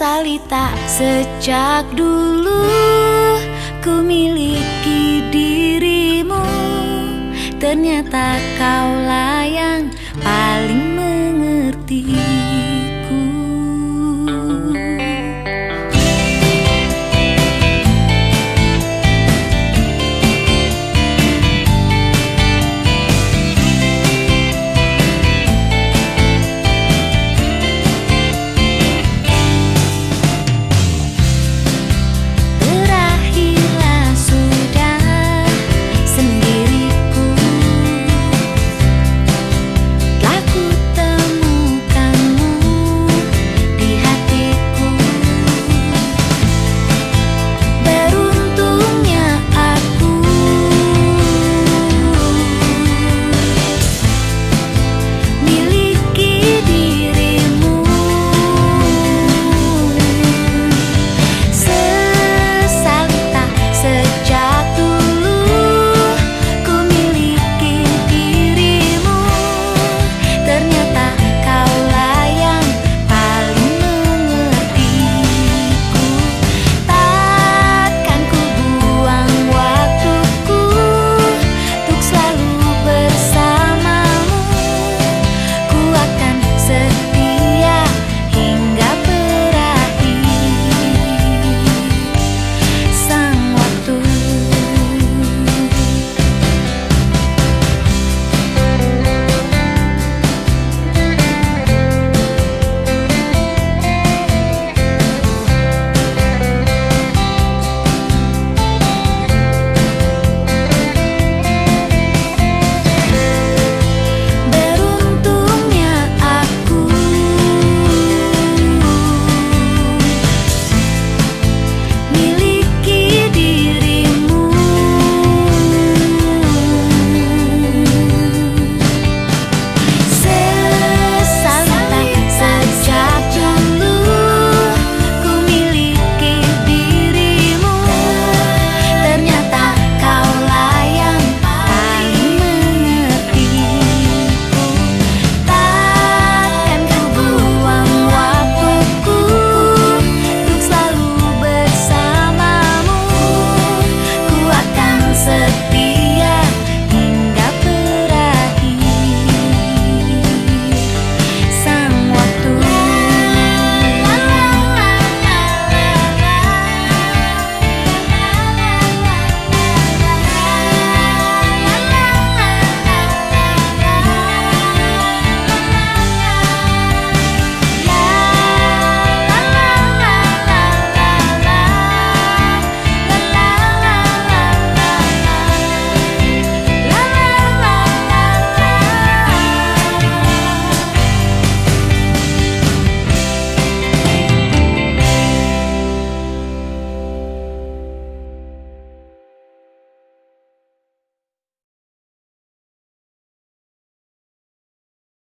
salita sejak dulu Ku miliki dirimu. Ternyata kaulah yang paling mengerti.